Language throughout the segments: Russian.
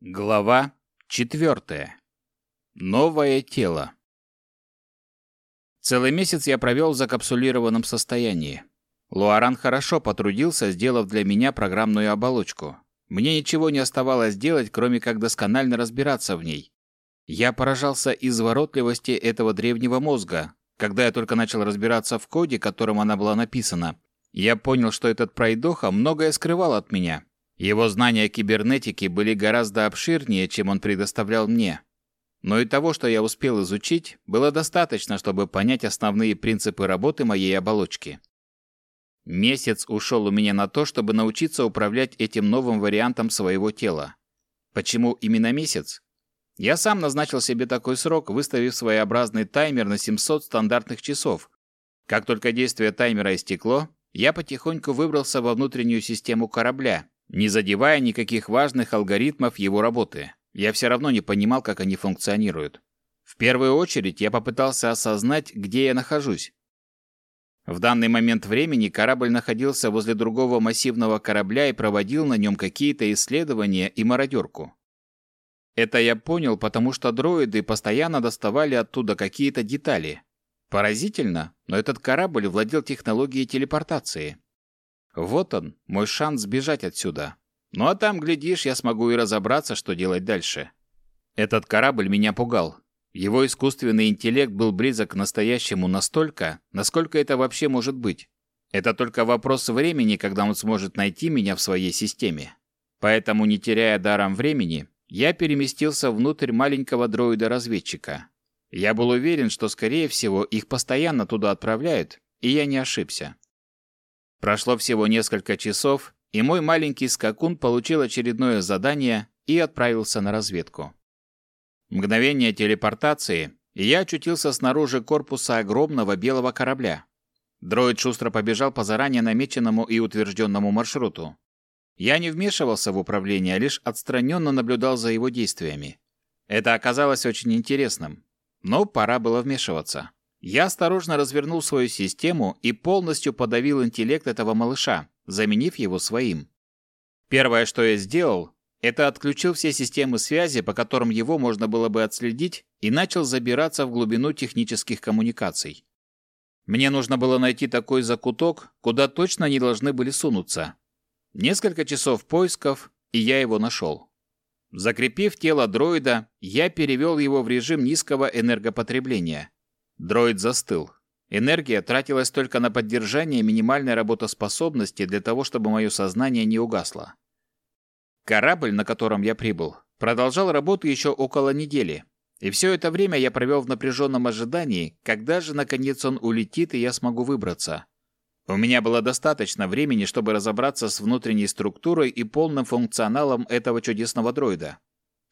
Глава четвертая. Новое тело. Целый месяц я провел в закапсулированном состоянии. Луаран хорошо потрудился, сделав для меня программную оболочку. Мне ничего не оставалось делать, кроме как досконально разбираться в ней. Я поражался изворотливости этого древнего мозга. Когда я только начал разбираться в коде, которым она была написана, я понял, что этот пройдоха многое скрывал от меня, его знания кибернетики были гораздо обширнее, чем он предоставлял мне. Но и того, что я успел изучить, было достаточно, чтобы понять основные принципы работы моей оболочки. Месяц ушел у меня на то, чтобы научиться управлять этим новым вариантом своего тела. Почему именно месяц? Я сам назначил себе такой срок, выставив своеобразный таймер на 700 стандартных часов. Как только действие таймера истекло, я потихоньку выбрался во внутреннюю систему корабля, не задевая никаких важных алгоритмов его работы. Я все равно не понимал, как они функционируют. В первую очередь я попытался осознать, где я нахожусь. В данный момент времени корабль находился возле другого массивного корабля и проводил на нем какие-то исследования и мародерку. Это я понял, потому что дроиды постоянно доставали оттуда какие-то детали. Поразительно, но этот корабль владел технологией телепортации. Вот он, мой шанс сбежать отсюда. Ну а там, глядишь, я смогу и разобраться, что делать дальше. Этот корабль меня пугал. Его искусственный интеллект был близок к настоящему настолько, насколько это вообще может быть. Это только вопрос времени, когда он сможет найти меня в своей системе. Поэтому, не теряя даром времени, я переместился внутрь маленького дроида-разведчика. Я был уверен, что, скорее всего, их постоянно туда отправляют, и я не ошибся. Прошло всего несколько часов, и мой маленький скакун получил очередное задание и отправился на разведку. Мгновение телепортации, и я очутился снаружи корпуса огромного белого корабля. Дроид шустро побежал по заранее намеченному и утвержденному маршруту. Я не вмешивался в управление, а лишь отстраненно наблюдал за его действиями. Это оказалось очень интересным, но пора было вмешиваться. Я осторожно развернул свою систему и полностью подавил интеллект этого малыша, заменив его своим. Первое, что я сделал, это отключил все системы связи, по которым его можно было бы отследить, и начал забираться в глубину технических коммуникаций. Мне нужно было найти такой закуток, куда точно не должны были сунуться. Несколько часов поисков, и я его нашел. Закрепив тело дроида, я перевел его в режим низкого энергопотребления – Дроид застыл. Энергия тратилась только на поддержание минимальной работоспособности для того, чтобы мое сознание не угасло. Корабль, на котором я прибыл, продолжал работу еще около недели. И все это время я провел в напряженном ожидании, когда же, наконец, он улетит, и я смогу выбраться. У меня было достаточно времени, чтобы разобраться с внутренней структурой и полным функционалом этого чудесного дроида.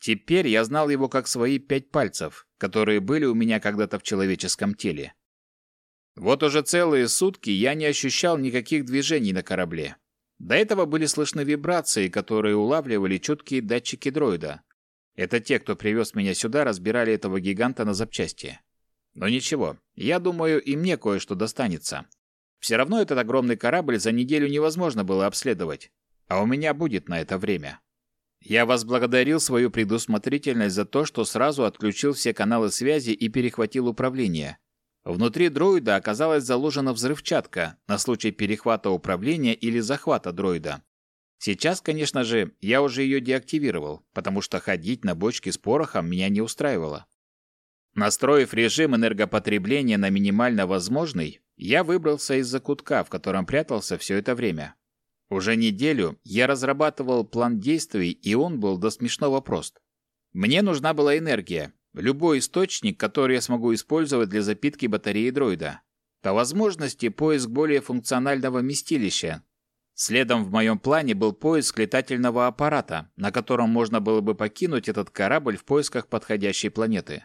Теперь я знал его как свои пять пальцев, которые были у меня когда-то в человеческом теле. Вот уже целые сутки я не ощущал никаких движений на корабле. До этого были слышны вибрации, которые улавливали чуткие датчики дроида. Это те, кто привез меня сюда, разбирали этого гиганта на запчасти. Но ничего, я думаю, и мне кое-что достанется. Все равно этот огромный корабль за неделю невозможно было обследовать. А у меня будет на это время. Я возблагодарил свою предусмотрительность за то, что сразу отключил все каналы связи и перехватил управление. Внутри дроида оказалась заложена взрывчатка на случай перехвата управления или захвата дроида. Сейчас, конечно же, я уже ее деактивировал, потому что ходить на бочке с порохом меня не устраивало. Настроив режим энергопотребления на минимально возможный, я выбрался из закутка, в котором прятался все это время. Уже неделю я разрабатывал план действий, и он был до смешного прост. Мне нужна была энергия, любой источник, который я смогу использовать для запитки батареи дроида. По возможности поиск более функционального местилища. Следом в моем плане был поиск летательного аппарата, на котором можно было бы покинуть этот корабль в поисках подходящей планеты.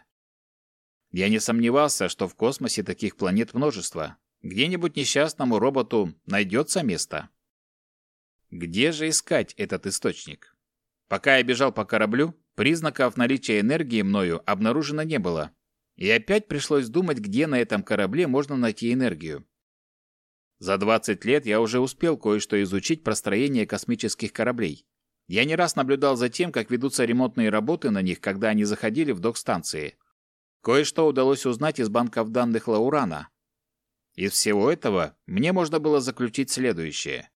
Я не сомневался, что в космосе таких планет множество. Где-нибудь несчастному роботу найдется место. Где же искать этот источник? Пока я бежал по кораблю, признаков наличия энергии мною обнаружено не было. И опять пришлось думать, где на этом корабле можно найти энергию. За 20 лет я уже успел кое-что изучить про строение космических кораблей. Я не раз наблюдал за тем, как ведутся ремонтные работы на них, когда они заходили в док-станции. Кое-что удалось узнать из банков данных Лаурана. Из всего этого мне можно было заключить следующее.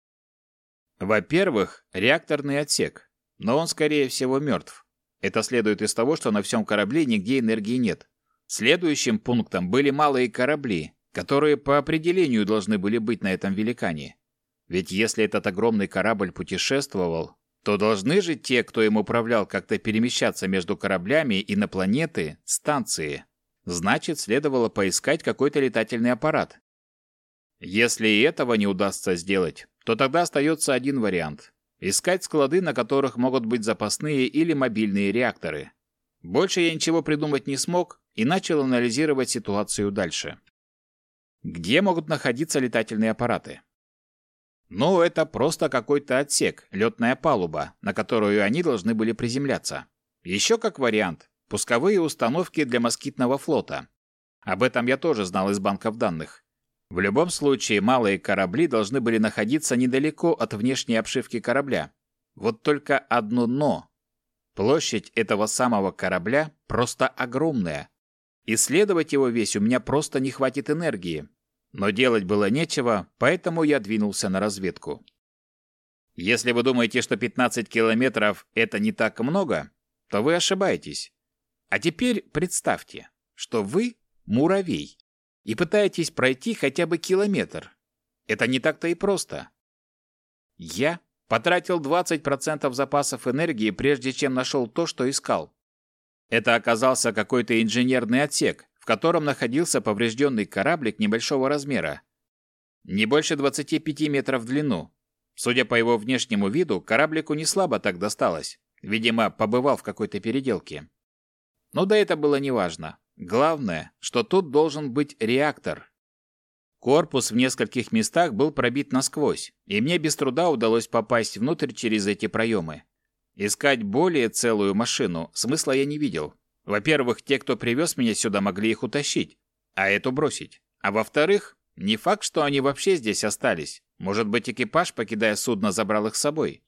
Во-первых, реакторный отсек, но он, скорее всего, мертв. Это следует из того, что на всем корабле нигде энергии нет. Следующим пунктом были малые корабли, которые по определению должны были быть на этом великане. Ведь если этот огромный корабль путешествовал, то должны же те, кто им управлял, как-то перемещаться между кораблями и на планеты, станции. Значит, следовало поискать какой-то летательный аппарат. Если и этого не удастся сделать, то тогда остается один вариант – искать склады, на которых могут быть запасные или мобильные реакторы. Больше я ничего придумать не смог и начал анализировать ситуацию дальше. Где могут находиться летательные аппараты? Ну, это просто какой-то отсек, летная палуба, на которую они должны были приземляться. Еще как вариант – пусковые установки для москитного флота. Об этом я тоже знал из банков данных. В любом случае, малые корабли должны были находиться недалеко от внешней обшивки корабля. Вот только одно «но». Площадь этого самого корабля просто огромная. Исследовать его весь у меня просто не хватит энергии. Но делать было нечего, поэтому я двинулся на разведку. Если вы думаете, что 15 километров – это не так много, то вы ошибаетесь. А теперь представьте, что вы – муравей и пытаетесь пройти хотя бы километр. Это не так-то и просто. Я потратил 20% запасов энергии, прежде чем нашел то, что искал. Это оказался какой-то инженерный отсек, в котором находился поврежденный кораблик небольшого размера. Не больше 25 метров в длину. Судя по его внешнему виду, кораблику не слабо так досталось. Видимо, побывал в какой-то переделке. Но да это было неважно. Главное, что тут должен быть реактор. Корпус в нескольких местах был пробит насквозь, и мне без труда удалось попасть внутрь через эти проемы. Искать более целую машину смысла я не видел. Во-первых, те, кто привез меня сюда, могли их утащить, а эту бросить. А во-вторых, не факт, что они вообще здесь остались. Может быть, экипаж, покидая судно, забрал их с собой.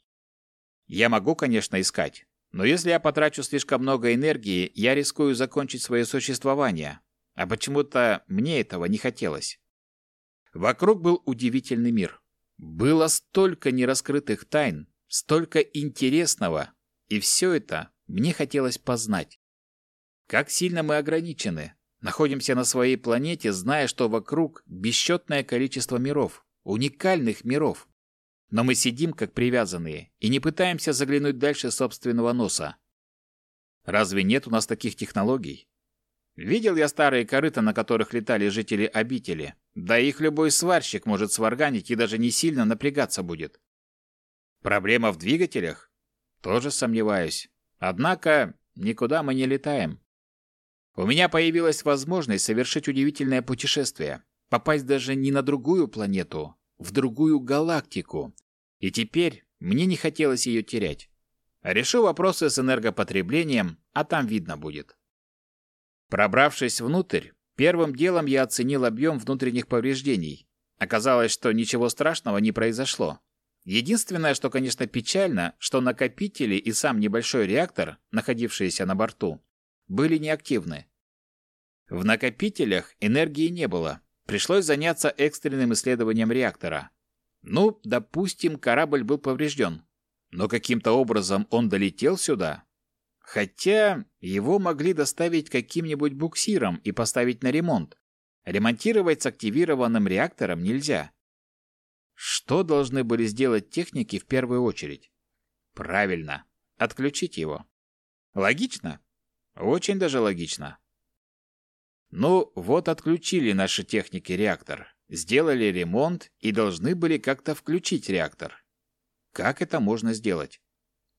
Я могу, конечно, искать, но если я потрачу слишком много энергии, я рискую закончить свое существование. А почему-то мне этого не хотелось. Вокруг был удивительный мир. Было столько нераскрытых тайн, столько интересного, и все это мне хотелось познать. Как сильно мы ограничены. Находимся на своей планете, зная, что вокруг бесчетное количество миров, уникальных миров. Но мы сидим как привязанные и не пытаемся заглянуть дальше собственного носа. Разве нет у нас таких технологий? Видел я старые корыта, на которых летали жители обители. Да их любой сварщик может сварганить и даже не сильно напрягаться будет. Проблема в двигателях? Тоже сомневаюсь. Однако никуда мы не летаем. У меня появилась возможность совершить удивительное путешествие, попасть даже не на другую планету, в другую галактику. И теперь мне не хотелось ее терять. Решу вопросы с энергопотреблением, а там видно будет. Пробравшись внутрь, первым делом я оценил объем внутренних повреждений. Оказалось, что ничего страшного не произошло. Единственное, что, конечно, печально, что накопители и сам небольшой реактор, находившиеся на борту, были неактивны. В накопителях энергии не было, пришлось заняться экстренным исследованием реактора. Ну, допустим, корабль был поврежден, но каким-то образом он долетел сюда. Хотя его могли доставить каким-нибудь буксиром и поставить на ремонт. Ремонтировать с активированным реактором нельзя. Что должны были сделать техники в первую очередь? Правильно, отключить его. Логично? Очень даже логично. Ну, вот отключили наши техники реактор, сделали ремонт и должны были как-то включить реактор. Как это можно сделать?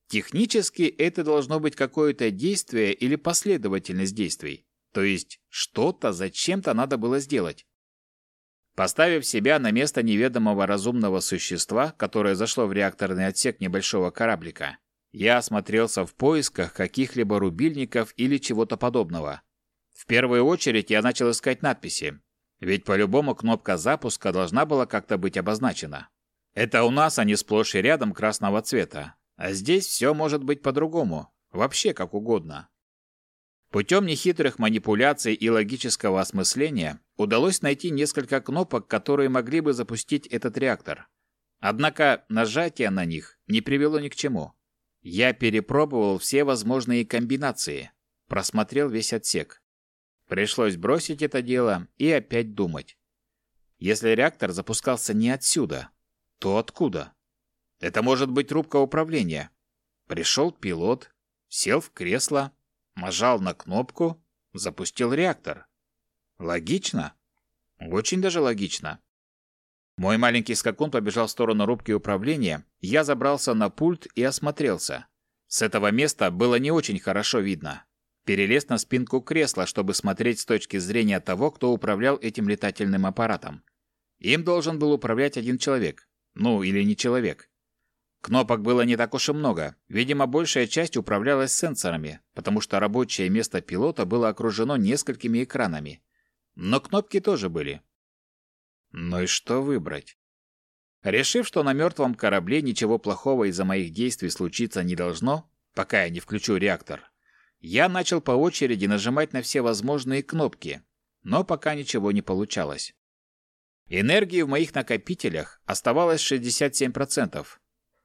Технически это должно быть какое-то действие или последовательность действий. То есть что-то зачем-то надо было сделать. Поставив себя на место неведомого разумного существа, которое зашло в реакторный отсек небольшого кораблика, я осмотрелся в поисках каких-либо рубильников или чего-то подобного. В первую очередь я начал искать надписи, ведь по-любому кнопка запуска должна была как-то быть обозначена. Это у нас они сплошь и рядом красного цвета. А здесь все может быть по-другому, вообще как угодно. Путем нехитрых манипуляций и логического осмысления удалось найти несколько кнопок, которые могли бы запустить этот реактор. Однако нажатие на них не привело ни к чему. Я перепробовал все возможные комбинации, просмотрел весь отсек. Пришлось бросить это дело и опять думать. Если реактор запускался не отсюда, то откуда? Это может быть рубка управления. Пришел пилот, сел в кресло, нажал на кнопку, запустил реактор. Логично? Очень даже логично. Мой маленький скакун побежал в сторону рубки управления, я забрался на пульт и осмотрелся. С этого места было не очень хорошо видно. Перелез на спинку кресла, чтобы смотреть с точки зрения того, кто управлял этим летательным аппаратом. Им должен был управлять один человек. Ну, или не человек. Кнопок было не так уж и много. Видимо, большая часть управлялась сенсорами, потому что рабочее место пилота было окружено несколькими экранами. Но кнопки тоже были. Ну и что выбрать? Решив, что на мертвом корабле ничего плохого из-за моих действий случиться не должно, пока я не включу реактор, я начал по очереди нажимать на все возможные кнопки, но пока ничего не получалось. Энергии в моих накопителях оставалось 67%,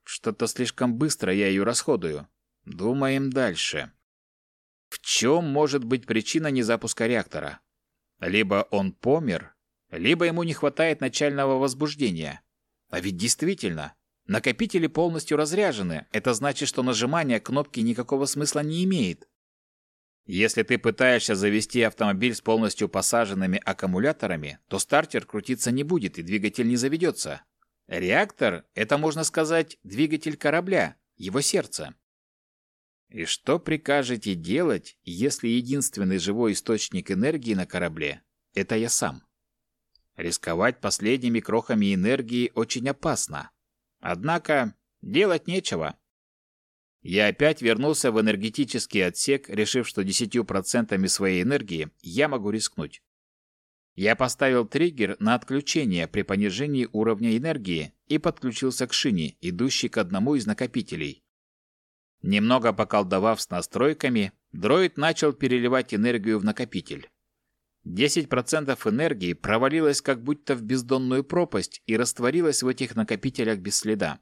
что-то слишком быстро я ее расходую. Думаем дальше. В чем может быть причина незапуска реактора? Либо он помер, либо ему не хватает начального возбуждения. А ведь действительно, накопители полностью разряжены. Это значит, что нажимание кнопки никакого смысла не имеет. Если ты пытаешься завести автомобиль с полностью посаженными аккумуляторами, то стартер крутиться не будет и двигатель не заведется. Реактор – это, можно сказать, двигатель корабля, его сердце. И что прикажете делать, если единственный живой источник энергии на корабле – это я сам? Рисковать последними крохами энергии очень опасно. Однако делать нечего. Я опять вернулся в энергетический отсек, решив, что 10% своей энергии я могу рискнуть. Я поставил триггер на отключение при понижении уровня энергии и подключился к шине, идущей к одному из накопителей. Немного поколдовав с настройками, дроид начал переливать энергию в накопитель. 10% энергии провалилось как будто в бездонную пропасть и растворилось в этих накопителях без следа.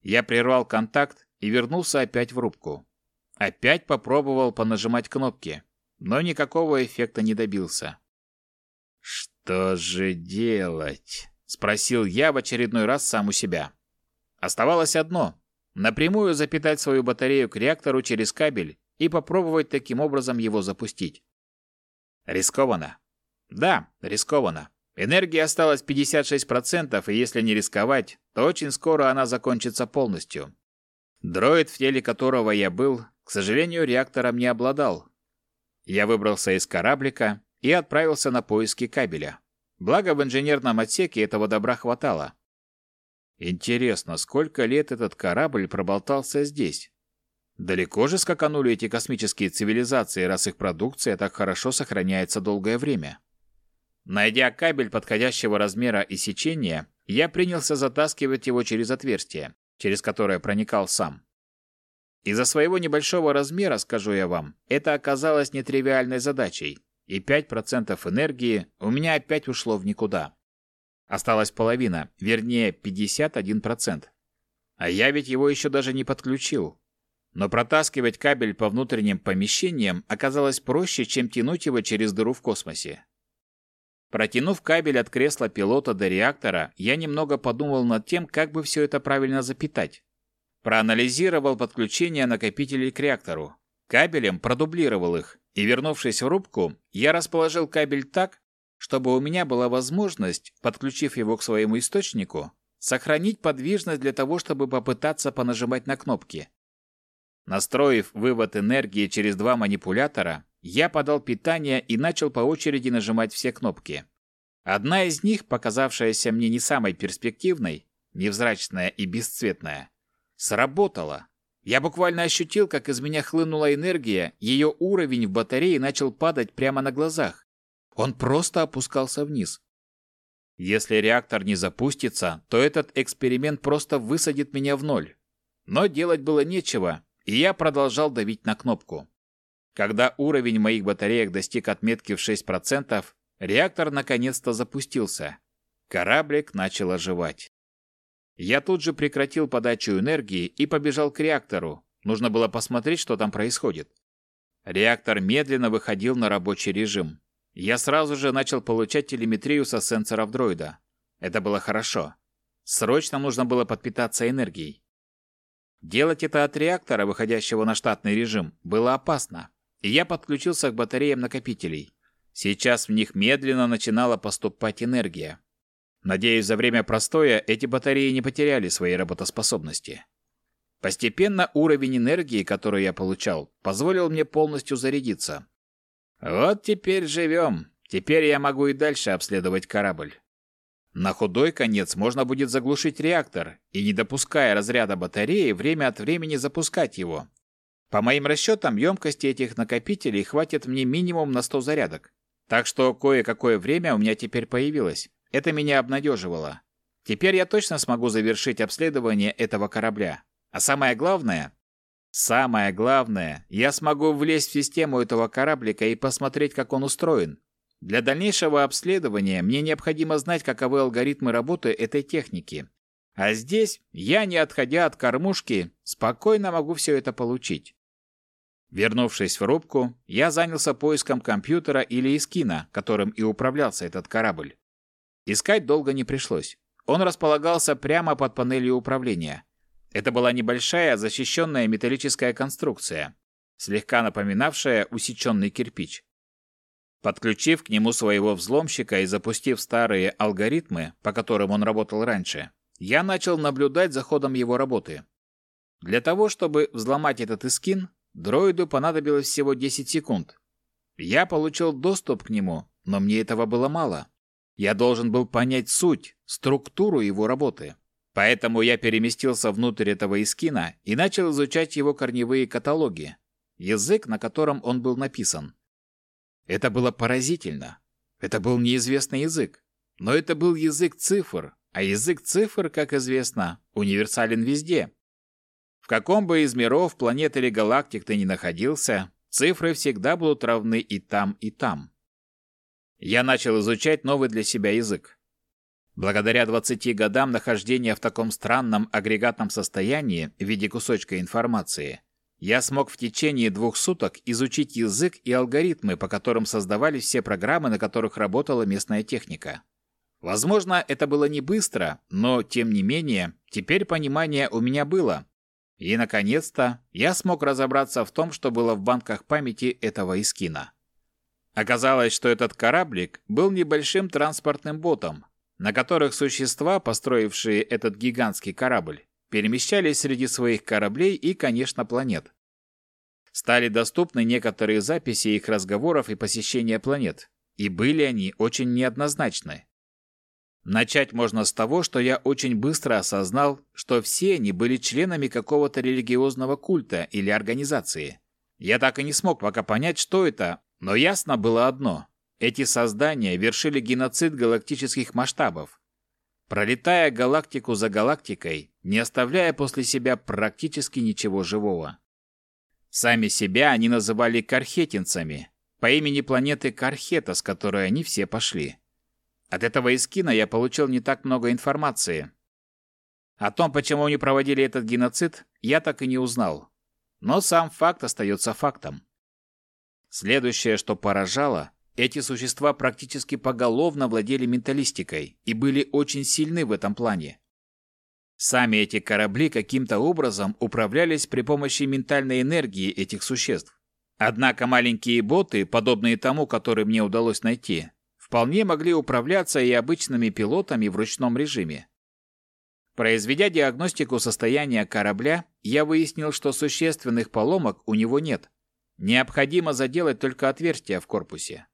Я прервал контакт и вернулся опять в рубку. Опять попробовал понажимать кнопки, но никакого эффекта не добился. «Что же делать?» — спросил я в очередной раз сам у себя. Оставалось одно — напрямую запитать свою батарею к реактору через кабель и попробовать таким образом его запустить. Рискованно. Да, рискованно. Энергии осталось 56%, и если не рисковать, то очень скоро она закончится полностью. Дроид, в теле которого я был, к сожалению, реактором не обладал. Я выбрался из кораблика и отправился на поиски кабеля. Благо в инженерном отсеке этого добра хватало. Интересно, сколько лет этот корабль проболтался здесь? Далеко же скаканули эти космические цивилизации, раз их продукция так хорошо сохраняется долгое время. Найдя кабель подходящего размера и сечения, я принялся затаскивать его через отверстие, через которое проникал сам. Из-за своего небольшого размера, скажу я вам, это оказалось нетривиальной задачей и 5% энергии у меня опять ушло в никуда. Осталась половина, вернее 51%. А я ведь его еще даже не подключил. Но протаскивать кабель по внутренним помещениям оказалось проще, чем тянуть его через дыру в космосе. Протянув кабель от кресла пилота до реактора, я немного подумал над тем, как бы все это правильно запитать. Проанализировал подключение накопителей к реактору. Кабелем продублировал их, и, вернувшись в рубку, я расположил кабель так, чтобы у меня была возможность, подключив его к своему источнику, сохранить подвижность для того, чтобы попытаться понажимать на кнопки. Настроив вывод энергии через два манипулятора, я подал питание и начал по очереди нажимать все кнопки. Одна из них, показавшаяся мне не самой перспективной, невзрачная и бесцветная, сработала. Я буквально ощутил, как из меня хлынула энергия, ее уровень в батарее начал падать прямо на глазах. Он просто опускался вниз. Если реактор не запустится, то этот эксперимент просто высадит меня в ноль. Но делать было нечего, и я продолжал давить на кнопку. Когда уровень моих батареек достиг отметки в 6%, реактор наконец-то запустился. Кораблик начал оживать. Я тут же прекратил подачу энергии и побежал к реактору. Нужно было посмотреть, что там происходит. Реактор медленно выходил на рабочий режим. Я сразу же начал получать телеметрию со сенсоров дроида. Это было хорошо. Срочно нужно было подпитаться энергией. Делать это от реактора, выходящего на штатный режим, было опасно, я подключился к батареям накопителей. Сейчас в них медленно начинала поступать энергия. Надеюсь, за время простоя эти батареи не потеряли своей работоспособности. Постепенно уровень энергии, который я получал, позволил мне полностью зарядиться. Вот теперь живем. Теперь я могу и дальше обследовать корабль. На худой конец можно будет заглушить реактор и, не допуская разряда батареи, время от времени запускать его. По моим расчетам, емкости этих накопителей хватит мне минимум на 100 зарядок. Так что кое-какое время у меня теперь появилось. Это меня обнадеживало. Теперь я точно смогу завершить обследование этого корабля. А самое главное... Самое главное, я смогу влезть в систему этого кораблика и посмотреть, как он устроен. Для дальнейшего обследования мне необходимо знать, каковы алгоритмы работы этой техники. А здесь я, не отходя от кормушки, спокойно могу все это получить. Вернувшись в рубку, я занялся поиском компьютера или эскина, которым и управлялся этот корабль. Искать долго не пришлось. Он располагался прямо под панелью управления. Это была небольшая защищенная металлическая конструкция, слегка напоминавшая усеченный кирпич. Подключив к нему своего взломщика и запустив старые алгоритмы, по которым он работал раньше, я начал наблюдать за ходом его работы. Для того, чтобы взломать этот искин, дроиду понадобилось всего 10 секунд. Я получил доступ к нему, но мне этого было мало. Я должен был понять суть, структуру его работы. Поэтому я переместился внутрь этого искина и начал изучать его корневые каталоги, язык, на котором он был написан. Это было поразительно. Это был неизвестный язык. Но это был язык цифр, а язык цифр, как известно, универсален везде. В каком бы из миров, планет или галактик ты ни находился, цифры всегда будут равны и там, и там. Я начал изучать новый для себя язык. Благодаря 20 годам нахождения в таком странном агрегатном состоянии в виде кусочка информации, я смог в течение двух суток изучить язык и алгоритмы, по которым создавались все программы, на которых работала местная техника. Возможно, это было не быстро, но, тем не менее, теперь понимание у меня было. И, наконец-то, я смог разобраться в том, что было в банках памяти этого Искина. Оказалось, что этот кораблик был небольшим транспортным ботом, на которых существа, построившие этот гигантский корабль, перемещались среди своих кораблей и, конечно, планет. Стали доступны некоторые записи их разговоров и посещения планет, и были они очень неоднозначны. Начать можно с того, что я очень быстро осознал, что все они были членами какого-то религиозного культа или организации. Я так и не смог пока понять, что это, но ясно было одно. Эти создания вершили геноцид галактических масштабов, пролетая галактику за галактикой, не оставляя после себя практически ничего живого. Сами себя они называли кархетинцами, по имени планеты Кархета, с которой они все пошли. От этого эскина я получил не так много информации. О том, почему они проводили этот геноцид, я так и не узнал. Но сам факт остается фактом. Следующее, что поражало, эти существа практически поголовно владели менталистикой и были очень сильны в этом плане. Сами эти корабли каким-то образом управлялись при помощи ментальной энергии этих существ. Однако маленькие боты, подобные тому, который мне удалось найти, вполне могли управляться и обычными пилотами в ручном режиме. Произведя диагностику состояния корабля, я выяснил, что существенных поломок у него нет. Необходимо заделать только отверстия в корпусе.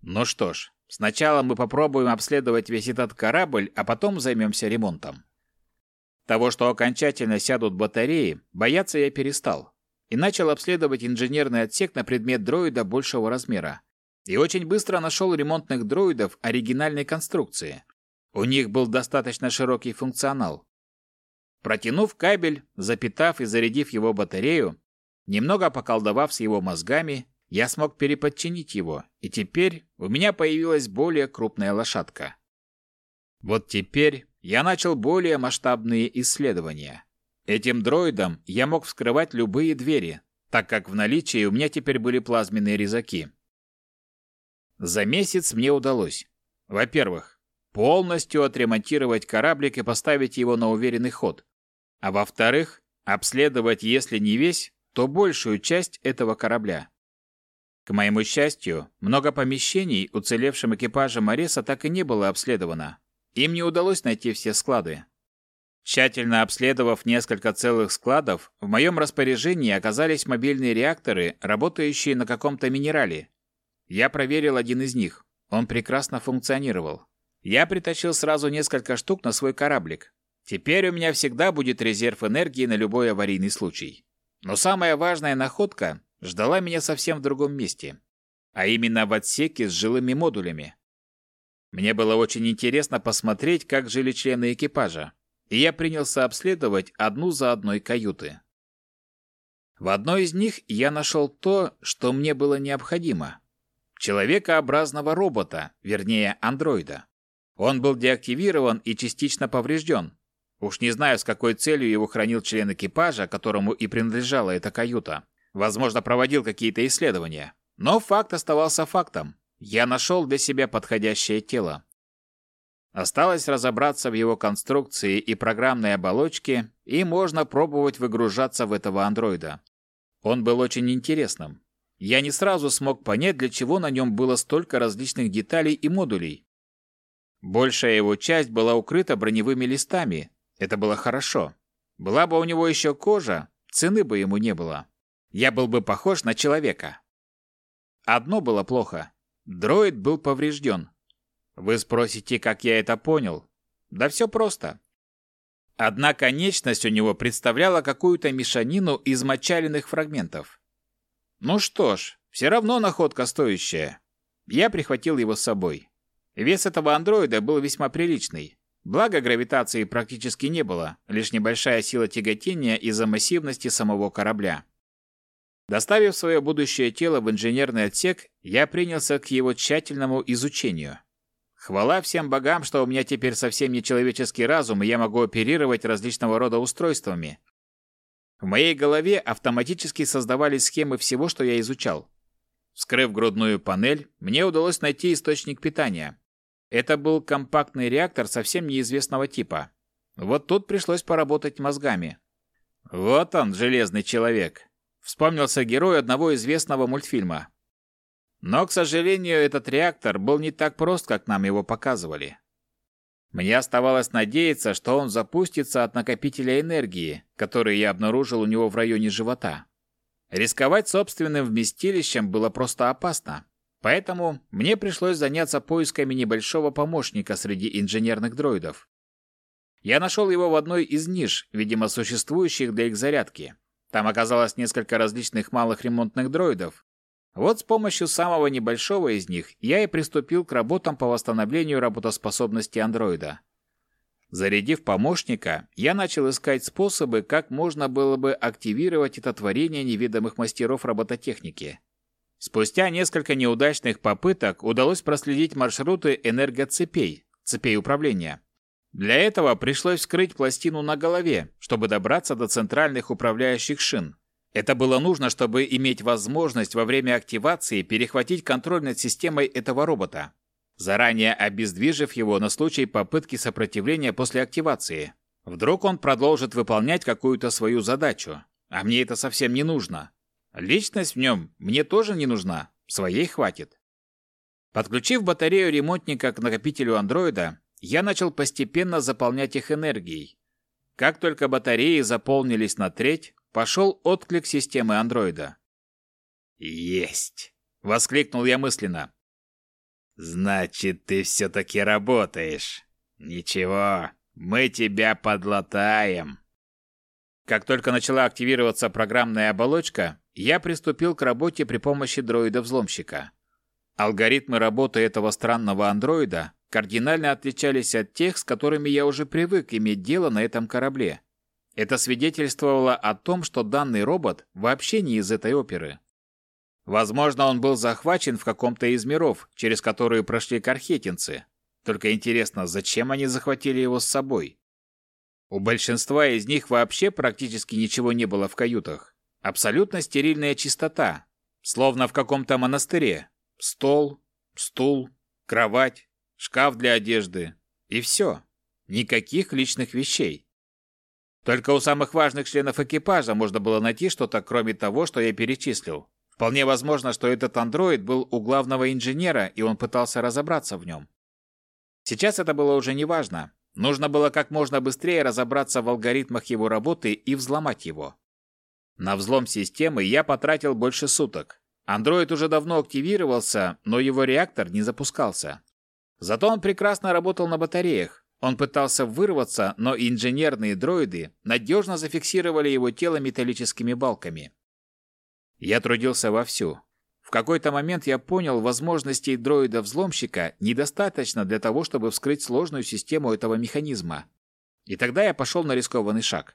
Ну что ж, сначала мы попробуем обследовать весь этот корабль, а потом займемся ремонтом. Того, что окончательно сядут батареи, бояться я перестал. И начал обследовать инженерный отсек на предмет дроида большего размера. И очень быстро нашел ремонтных дроидов оригинальной конструкции. У них был достаточно широкий функционал. Протянув кабель, запитав и зарядив его батарею, немного поколдовав с его мозгами, я смог переподчинить его, и теперь у меня появилась более крупная лошадка. Вот теперь я начал более масштабные исследования. Этим дроидом я мог вскрывать любые двери, так как в наличии у меня теперь были плазменные резаки. За месяц мне удалось, во-первых, полностью отремонтировать кораблик и поставить его на уверенный ход, а во-вторых, обследовать, если не весь, то большую часть этого корабля. К моему счастью, много помещений уцелевшим экипажем Ареса так и не было обследовано. Им не удалось найти все склады. Тщательно обследовав несколько целых складов, в моем распоряжении оказались мобильные реакторы, работающие на каком-то минерале. Я проверил один из них. Он прекрасно функционировал. Я притащил сразу несколько штук на свой кораблик. Теперь у меня всегда будет резерв энергии на любой аварийный случай. Но самая важная находка ждала меня совсем в другом месте, а именно в отсеке с жилыми модулями. Мне было очень интересно посмотреть, как жили члены экипажа, и я принялся обследовать одну за одной каюты. В одной из них я нашел то, что мне было необходимо. Человекообразного робота, вернее, андроида. Он был деактивирован и частично поврежден. Уж не знаю, с какой целью его хранил член экипажа, которому и принадлежала эта каюта. Возможно, проводил какие-то исследования. Но факт оставался фактом. Я нашел для себя подходящее тело. Осталось разобраться в его конструкции и программной оболочке, и можно пробовать выгружаться в этого андроида. Он был очень интересным. Я не сразу смог понять, для чего на нем было столько различных деталей и модулей. Большая его часть была укрыта броневыми листами. Это было хорошо. Была бы у него еще кожа, цены бы ему не было я был бы похож на человека. Одно было плохо. Дроид был поврежден. Вы спросите, как я это понял? Да все просто. Одна конечность у него представляла какую-то мешанину из мочаленных фрагментов. Ну что ж, все равно находка стоящая. Я прихватил его с собой. Вес этого андроида был весьма приличный. Благо гравитации практически не было, лишь небольшая сила тяготения из-за массивности самого корабля. Доставив свое будущее тело в инженерный отсек, я принялся к его тщательному изучению. Хвала всем богам, что у меня теперь совсем не человеческий разум, и я могу оперировать различного рода устройствами. В моей голове автоматически создавались схемы всего, что я изучал. Вскрыв грудную панель, мне удалось найти источник питания. Это был компактный реактор совсем неизвестного типа. Вот тут пришлось поработать мозгами. Вот он, железный человек. Вспомнился герой одного известного мультфильма. Но, к сожалению, этот реактор был не так прост, как нам его показывали. Мне оставалось надеяться, что он запустится от накопителя энергии, который я обнаружил у него в районе живота. Рисковать собственным вместилищем было просто опасно. Поэтому мне пришлось заняться поисками небольшого помощника среди инженерных дроидов. Я нашел его в одной из ниш, видимо, существующих для их зарядки. Там оказалось несколько различных малых ремонтных дроидов. Вот с помощью самого небольшого из них я и приступил к работам по восстановлению работоспособности андроида. Зарядив помощника, я начал искать способы, как можно было бы активировать это творение неведомых мастеров робототехники. Спустя несколько неудачных попыток удалось проследить маршруты энергоцепей, цепей управления. Для этого пришлось вскрыть пластину на голове, чтобы добраться до центральных управляющих шин. Это было нужно, чтобы иметь возможность во время активации перехватить контроль над системой этого робота, заранее обездвижив его на случай попытки сопротивления после активации. Вдруг он продолжит выполнять какую-то свою задачу, а мне это совсем не нужно. Личность в нем мне тоже не нужна, своей хватит. Подключив батарею ремонтника к накопителю андроида, я начал постепенно заполнять их энергией. Как только батареи заполнились на треть, пошел отклик системы андроида. «Есть!» — воскликнул я мысленно. «Значит, ты все-таки работаешь. Ничего, мы тебя подлатаем». Как только начала активироваться программная оболочка, я приступил к работе при помощи дроида-взломщика. Алгоритмы работы этого странного андроида кардинально отличались от тех, с которыми я уже привык иметь дело на этом корабле. Это свидетельствовало о том, что данный робот вообще не из этой оперы. Возможно, он был захвачен в каком-то из миров, через которые прошли кархетинцы. Только интересно, зачем они захватили его с собой? У большинства из них вообще практически ничего не было в каютах. Абсолютно стерильная чистота, словно в каком-то монастыре. Стол, стул, кровать, шкаф для одежды. И все. Никаких личных вещей. Только у самых важных членов экипажа можно было найти что-то, кроме того, что я перечислил. Вполне возможно, что этот андроид был у главного инженера, и он пытался разобраться в нем. Сейчас это было уже не важно. Нужно было как можно быстрее разобраться в алгоритмах его работы и взломать его. На взлом системы я потратил больше суток. Андроид уже давно активировался, но его реактор не запускался. Зато он прекрасно работал на батареях, он пытался вырваться, но инженерные дроиды надежно зафиксировали его тело металлическими балками. Я трудился вовсю. В какой-то момент я понял, возможностей дроида-взломщика недостаточно для того, чтобы вскрыть сложную систему этого механизма. И тогда я пошел на рискованный шаг.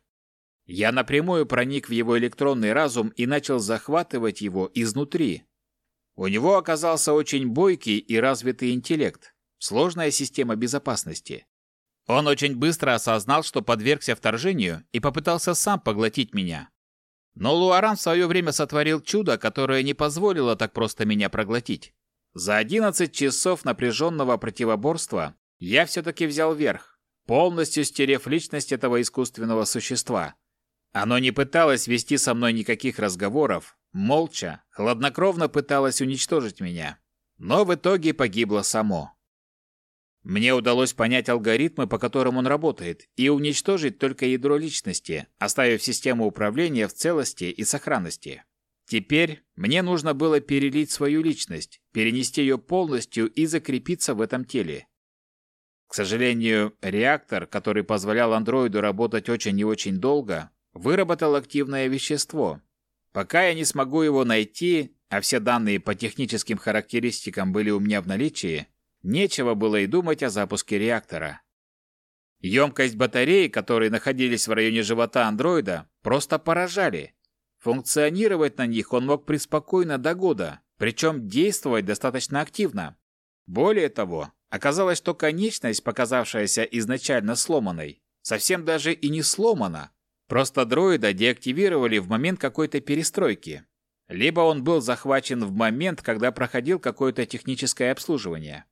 Я напрямую проник в его электронный разум и начал захватывать его изнутри. У него оказался очень бойкий и развитый интеллект, сложная система безопасности. Он очень быстро осознал, что подвергся вторжению и попытался сам поглотить меня. Но Луаран в свое время сотворил чудо, которое не позволило так просто меня проглотить. За 11 часов напряженного противоборства я все-таки взял верх, полностью стерев личность этого искусственного существа. Оно не пыталось вести со мной никаких разговоров, молча, хладнокровно пыталось уничтожить меня. Но в итоге погибло само. Мне удалось понять алгоритмы, по которым он работает, и уничтожить только ядро личности, оставив систему управления в целости и сохранности. Теперь мне нужно было перелить свою личность, перенести ее полностью и закрепиться в этом теле. К сожалению, реактор, который позволял андроиду работать очень и очень долго, выработал активное вещество. Пока я не смогу его найти, а все данные по техническим характеристикам были у меня в наличии, Нечего было и думать о запуске реактора. Емкость батареи, которые находились в районе живота андроида, просто поражали. Функционировать на них он мог преспокойно до года, причем действовать достаточно активно. Более того, оказалось, что конечность, показавшаяся изначально сломанной, совсем даже и не сломана. Просто дроида деактивировали в момент какой-то перестройки. Либо он был захвачен в момент, когда проходил какое-то техническое обслуживание.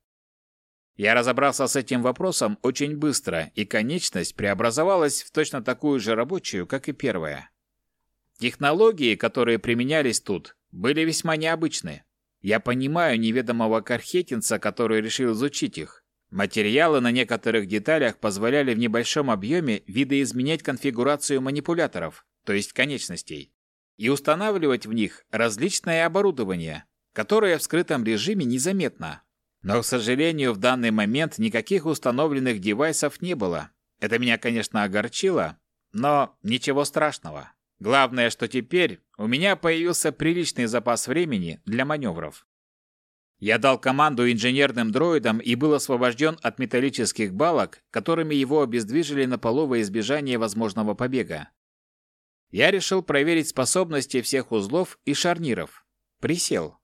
Я разобрался с этим вопросом очень быстро, и конечность преобразовалась в точно такую же рабочую, как и первая. Технологии, которые применялись тут, были весьма необычны. Я понимаю неведомого кархетинца, который решил изучить их. Материалы на некоторых деталях позволяли в небольшом объеме видоизменять конфигурацию манипуляторов, то есть конечностей, и устанавливать в них различное оборудование, которое в скрытом режиме незаметно, но, к сожалению, в данный момент никаких установленных девайсов не было. Это меня, конечно, огорчило, но ничего страшного. Главное, что теперь у меня появился приличный запас времени для маневров. Я дал команду инженерным дроидам и был освобожден от металлических балок, которыми его обездвижили на полу во избежание возможного побега. Я решил проверить способности всех узлов и шарниров. Присел.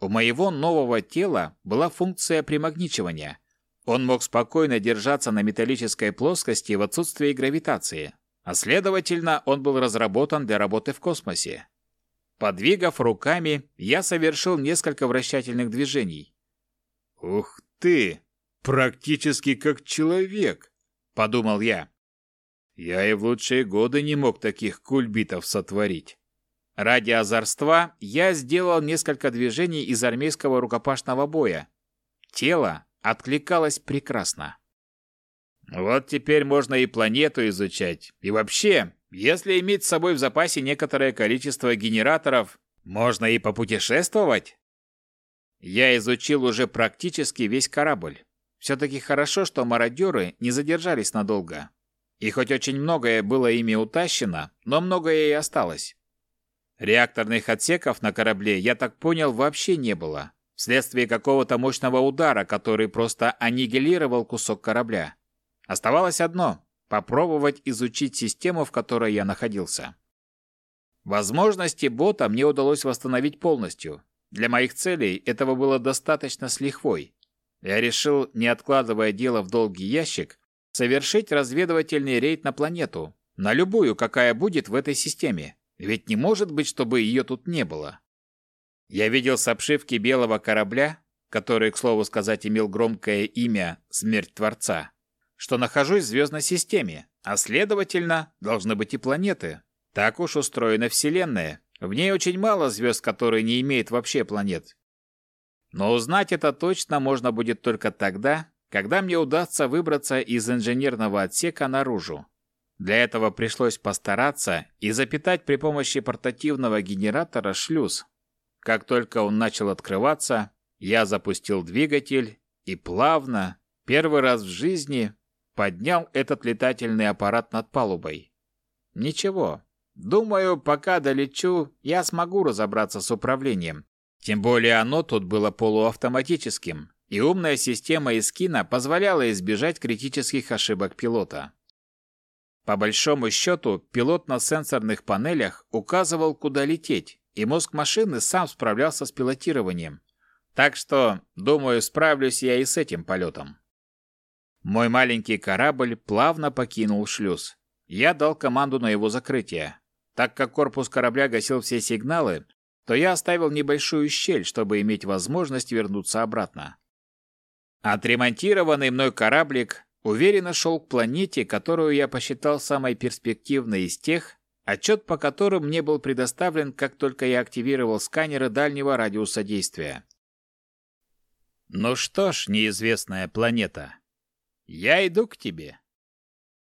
У моего нового тела была функция примагничивания. Он мог спокойно держаться на металлической плоскости в отсутствии гравитации, а следовательно, он был разработан для работы в космосе. Подвигав руками, я совершил несколько вращательных движений. «Ух ты! Практически как человек!» – подумал я. Я и в лучшие годы не мог таких кульбитов сотворить. Ради озорства я сделал несколько движений из армейского рукопашного боя. Тело откликалось прекрасно. Вот теперь можно и планету изучать. И вообще, если иметь с собой в запасе некоторое количество генераторов, можно и попутешествовать. Я изучил уже практически весь корабль. Все-таки хорошо, что мародеры не задержались надолго. И хоть очень многое было ими утащено, но многое и осталось. Реакторных отсеков на корабле, я так понял, вообще не было, вследствие какого-то мощного удара, который просто аннигилировал кусок корабля. Оставалось одно попробовать изучить систему, в которой я находился. Возможности бота мне удалось восстановить полностью. Для моих целей этого было достаточно с лихвой. Я решил, не откладывая дело в долгий ящик, совершить разведывательный рейд на планету, на любую, какая будет в этой системе. Ведь не может быть, чтобы ее тут не было. Я видел с обшивки белого корабля, который, к слову сказать, имел громкое имя «Смерть Творца», что нахожусь в звездной системе, а следовательно, должны быть и планеты, так уж устроена Вселенная. В ней очень мало звезд, которые не имеют вообще планет. Но узнать это точно можно будет только тогда, когда мне удастся выбраться из инженерного отсека наружу. Для этого пришлось постараться и запитать при помощи портативного генератора шлюз. Как только он начал открываться, я запустил двигатель и плавно, первый раз в жизни, поднял этот летательный аппарат над палубой. Ничего, Думаю, пока долечу, я смогу разобраться с управлением. Тем более оно тут было полуавтоматическим, и умная система из кино позволяла избежать критических ошибок пилота. По большому счету, пилот на сенсорных панелях указывал, куда лететь, и мозг машины сам справлялся с пилотированием. Так что, думаю, справлюсь я и с этим полетом. Мой маленький корабль плавно покинул шлюз. Я дал команду на его закрытие. Так как корпус корабля гасил все сигналы, то я оставил небольшую щель, чтобы иметь возможность вернуться обратно. Отремонтированный мной кораблик уверенно шел к планете, которую я посчитал самой перспективной из тех, отчет по которым мне был предоставлен, как только я активировал сканеры дальнего радиуса действия. Ну что ж, неизвестная планета, я иду к тебе.